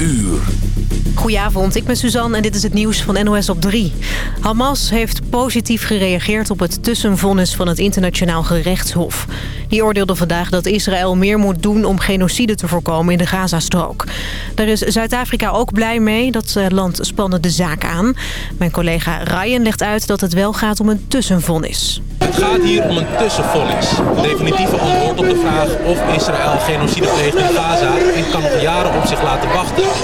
uur. Goedenavond, ik ben Suzanne en dit is het nieuws van NOS op 3. Hamas heeft positief gereageerd op het tussenvonnis van het internationaal gerechtshof. Die oordeelde vandaag dat Israël meer moet doen om genocide te voorkomen in de Gazastrook. Daar is Zuid-Afrika ook blij mee. Dat eh, land spande de zaak aan. Mijn collega Ryan legt uit dat het wel gaat om een tussenvonnis. Het gaat hier om een tussenvonnis. Definitieve antwoord op de vraag of Israël genocide pleegt in Gaza en kan jaren op zich laten wachten. Toch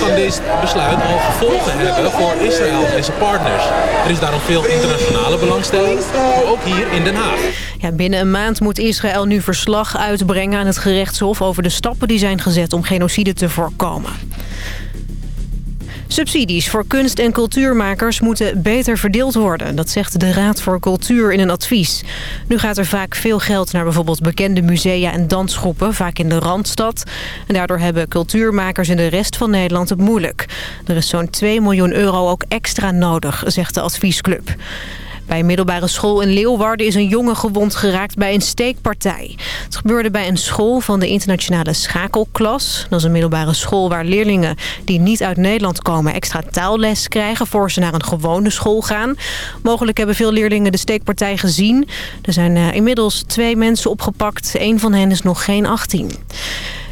kan dit besluit al gevolgen hebben voor Israël en zijn partners. Er is daarom veel internationale belangstelling, maar ook hier in Den Haag. Ja, binnen een maand moet Israël nu verslag uitbrengen aan het gerechtshof... over de stappen die zijn gezet om genocide te voorkomen. Subsidies voor kunst- en cultuurmakers moeten beter verdeeld worden. Dat zegt de Raad voor Cultuur in een advies. Nu gaat er vaak veel geld naar bijvoorbeeld bekende musea en dansgroepen, vaak in de Randstad. En daardoor hebben cultuurmakers in de rest van Nederland het moeilijk. Er is zo'n 2 miljoen euro ook extra nodig, zegt de adviesclub. Bij een middelbare school in Leeuwarden is een jongen gewond geraakt bij een steekpartij. Het gebeurde bij een school van de internationale schakelklas. Dat is een middelbare school waar leerlingen die niet uit Nederland komen extra taalles krijgen voor ze naar een gewone school gaan. Mogelijk hebben veel leerlingen de steekpartij gezien. Er zijn eh, inmiddels twee mensen opgepakt. Een van hen is nog geen 18.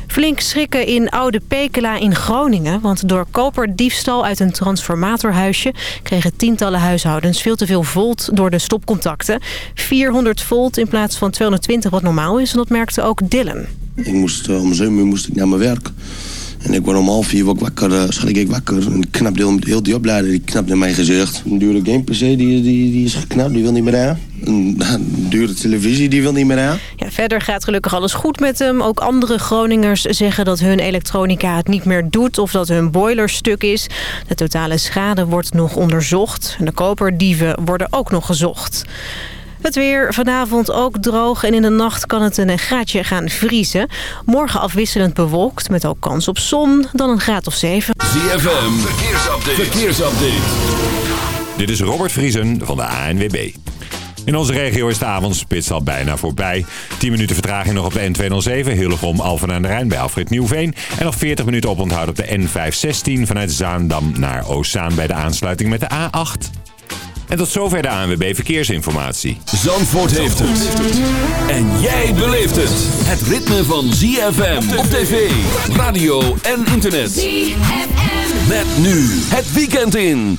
Flink schrikken in Oude Pekela in Groningen. Want door koperdiefstal uit een transformatorhuisje... kregen tientallen huishoudens veel te veel volt door de stopcontacten. 400 volt in plaats van 220 wat normaal is. En dat merkte ook Dylan. Ik moest, uh, om 7 uur moest ik naar mijn werk. En ik word om half vier ik wakker, uh, schrik ik wakker. En ik knap heel, die opleider, die knapt in mijn gezicht. Een dure game PC, die, die, die is geknapt, die wil niet meer aan. Een dure televisie, die wil niet meer aan. Verder gaat gelukkig alles goed met hem. Ook andere Groningers zeggen dat hun elektronica het niet meer doet... of dat hun boiler stuk is. De totale schade wordt nog onderzocht. En de koperdieven worden ook nog gezocht. Het weer vanavond ook droog en in de nacht kan het een graadje gaan vriezen. Morgen afwisselend bewolkt met ook kans op zon, dan een graad of 7. ZFM, verkeersupdate. verkeersupdate. Dit is Robert Vriesen van de ANWB. In onze regio is de avondspits al bijna voorbij. 10 minuten vertraging nog op de N207, Hillegom, Alphen aan de Rijn bij Alfred Nieuwveen. En nog 40 minuten oponthoud op de N516 vanuit Zaandam naar Oostzaan bij de aansluiting met de A8. En tot zover de ANWB Verkeersinformatie. Zandvoort heeft het. En jij beleeft het. Het ritme van ZFM op tv, radio en internet. ZFM. Met nu het weekend in.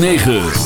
9.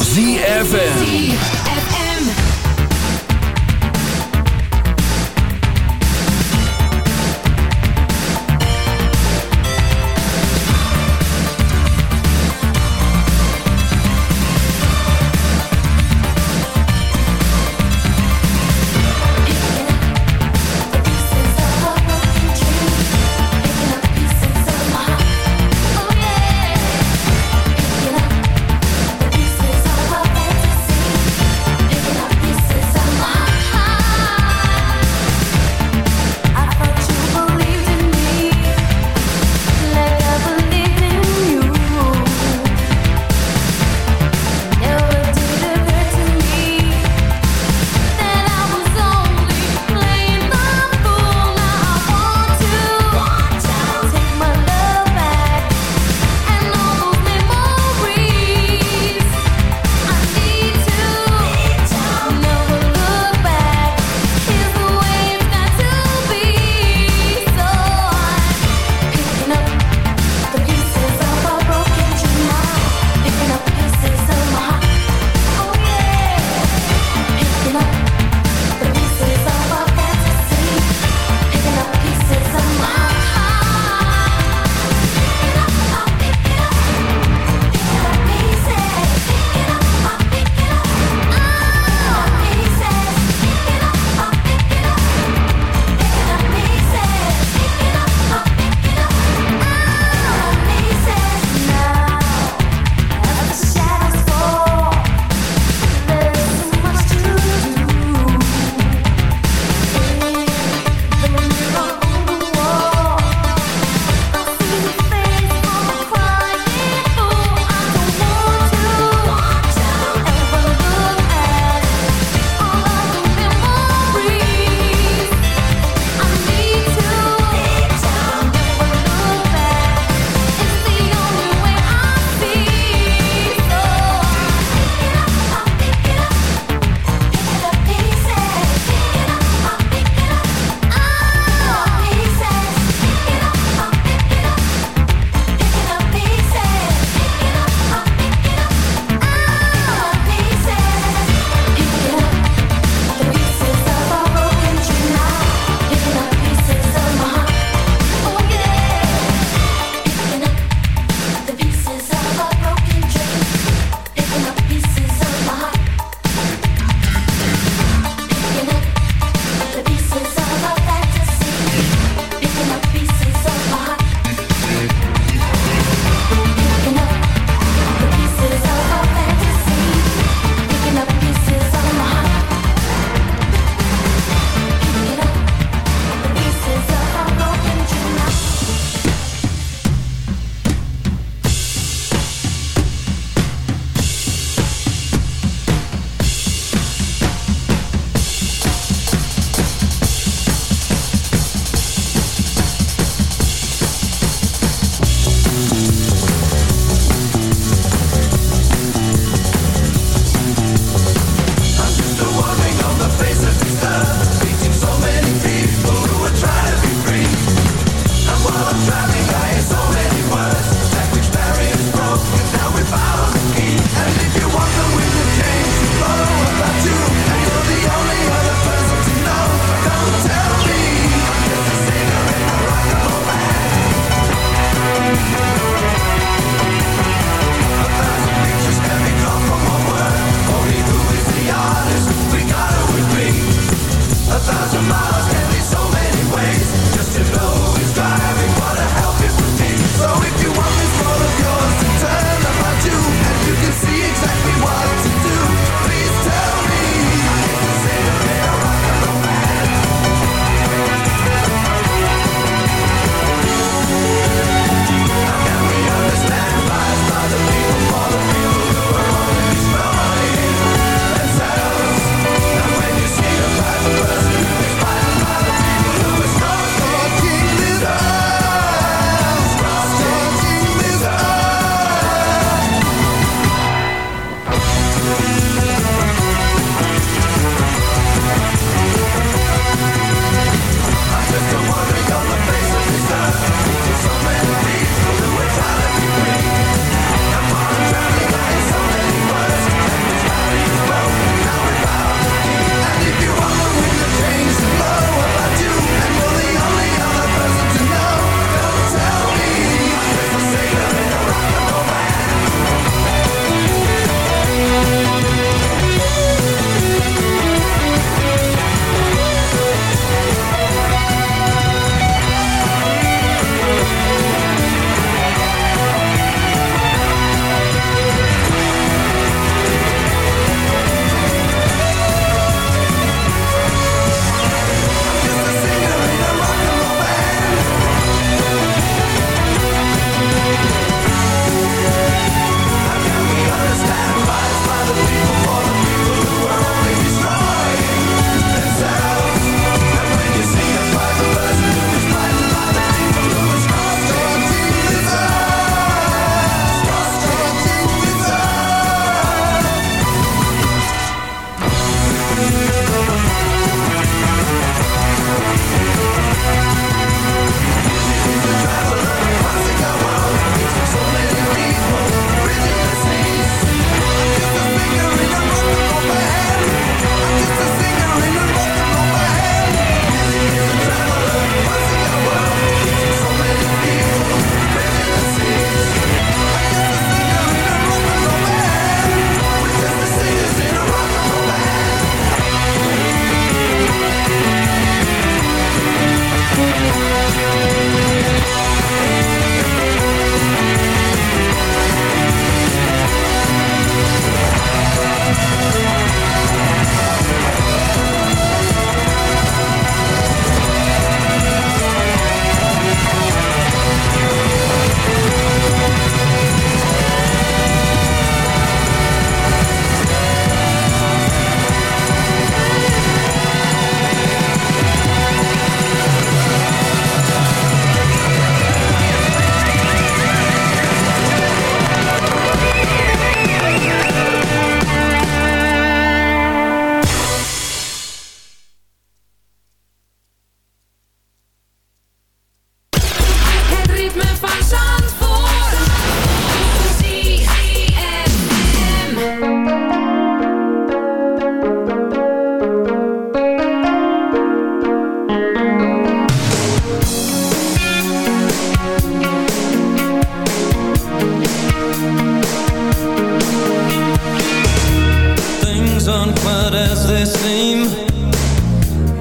they seem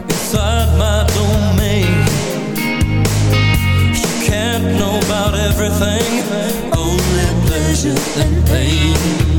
Inside my domain. Can't know about everything. Only pleasure and pain.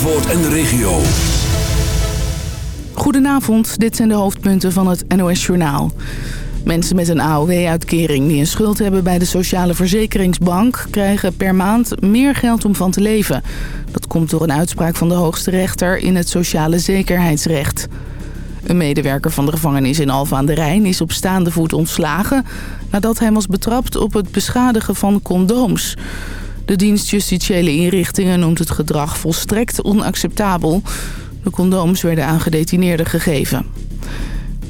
Zandvoort en de regio. Goedenavond, dit zijn de hoofdpunten van het NOS Journaal. Mensen met een AOW-uitkering die een schuld hebben bij de Sociale Verzekeringsbank... krijgen per maand meer geld om van te leven. Dat komt door een uitspraak van de hoogste rechter in het sociale zekerheidsrecht. Een medewerker van de gevangenis in Alphen aan de Rijn is op staande voet ontslagen... nadat hij was betrapt op het beschadigen van condooms. De dienst Justitiële Inrichtingen noemt het gedrag volstrekt onacceptabel. De condooms werden aan gedetineerden gegeven.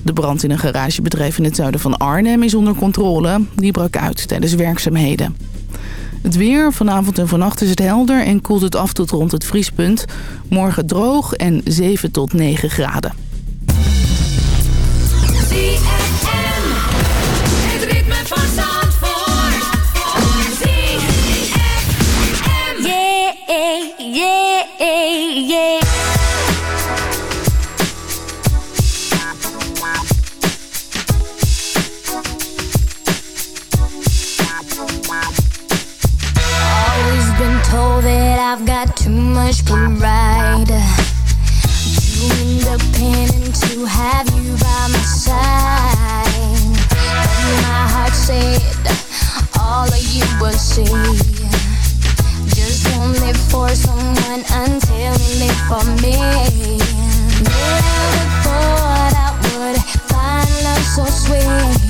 De brand in een garagebedrijf in het zuiden van Arnhem is onder controle. Die brak uit tijdens werkzaamheden. Het weer, vanavond en vannacht is het helder en koelt het af tot rond het vriespunt. Morgen droog en 7 tot 9 graden. Yeah, yeah. Always been told that I've got too much pride. Too independent to have you by my side. But my heart said all of you would see. Just live for someone until you live for me. Never thought I would find love so sweet.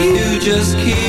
you just keep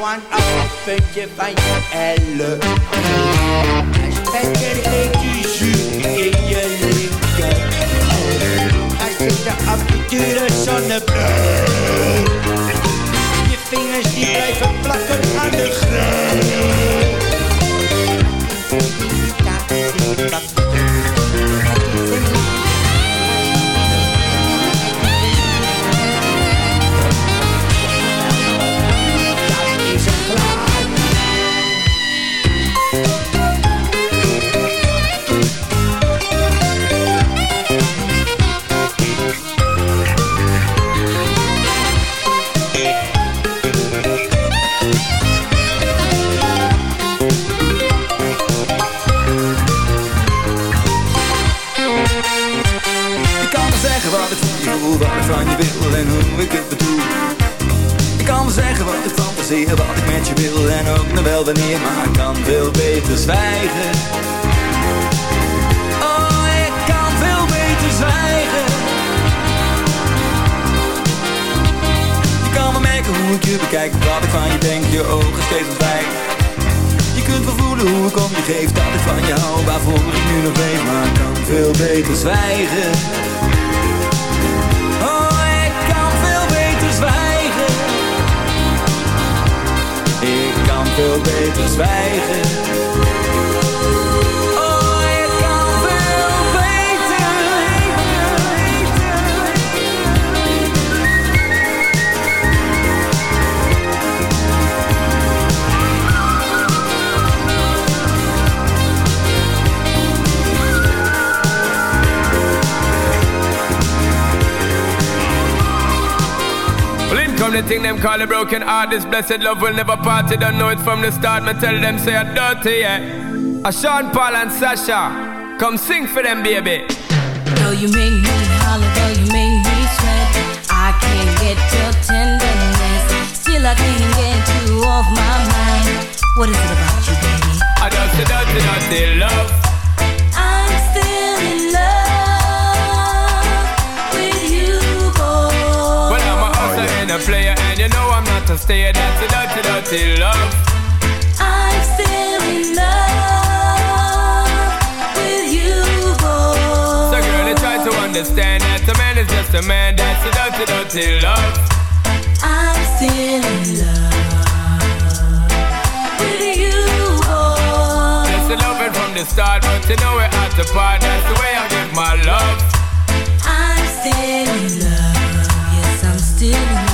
one A, puntje van je elle. Spijkerlee je jus in je linker. Als je de avonturen zonnebril. Je vingers die blijven plakken aan de grond. ik kan wel zeggen wat ik fantaseer, wat ik met je wil En ook nog wel wanneer, maar ik kan veel beter zwijgen. Oh, ik kan veel beter zwijgen. Je kan me merken hoe ik je bekijk, wat ik van je denk, je ogen steeds ontwijken Je kunt wel voelen hoe ik om je geef, dat ik van je hou Waarvoor ik nu nog weet, maar ik kan veel beter zwijgen. veel beter zwijgen. From the thing them call a broken heart, this blessed love will never part. You don't know it from the start. Me tell them say I'm dirty, yeah. A Sean Paul and Sasha, come sing for them, baby. Though you make me holler, though you make me sweat I can't get your tenderness Still I can't get you off my mind What is it about you, baby? I just a dirty, dirty love. A player, and you know I'm not a stayer. That's a dirty, dirty love. I'm still in love with you, boy So, girl, you try to understand that a man is just a man. That's a dirty, dirty love. I'm still in love with you, boy That's the loving from the start, but you know we're at the part. That's the way I give my love. I'm still in love Yes, I'm still in love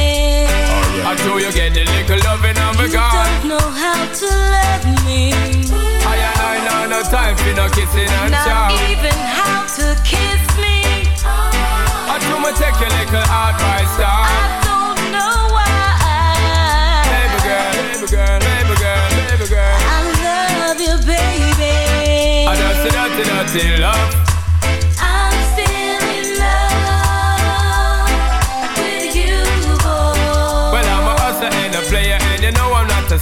I do you get the little loving of me You gone. don't know how to love me. I I know no time for no kissing and Not chow. even how to kiss me. I do me take your little advice down. I don't know why. Baby girl, baby girl, baby girl, baby girl. I love you, baby. I just a dirty, dirty love.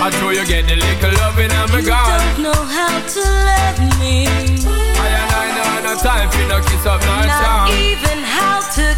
I know you get the little loving You don't know how to love me. I and I know no time for no kiss up, no Not even how to